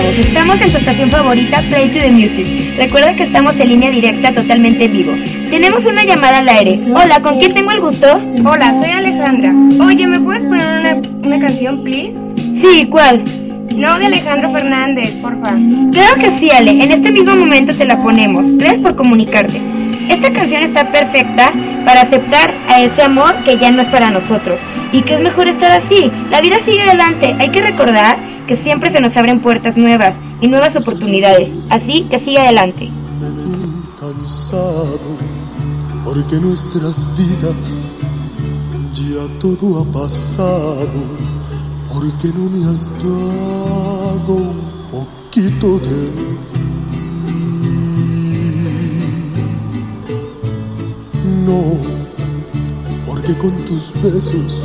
estamos en tu estación favorita, Play to the Music. Recuerda que estamos en línea directa totalmente en vivo. Tenemos una llamada al aire. Hola, ¿con quién tengo el gusto? Hola, soy Alejandra. Oye, ¿me puedes poner una, una canción, please? Sí, ¿cuál? No de Alejandro Fernández, porfa. Claro que sí, Ale. En este mismo momento te la ponemos. Gracias por comunicarte. Esta canción está perfecta para aceptar a ese amor que ya no es para nosotros. Y que es mejor estar así. La vida sigue adelante. Hay que recordar que siempre se nos abren puertas nuevas y nuevas oportunidades. Así que sigue adelante. Cansado porque nuestras vidas ya todo ha pasado. Porque no me has dado un poquito de ti. No, porque con tus besos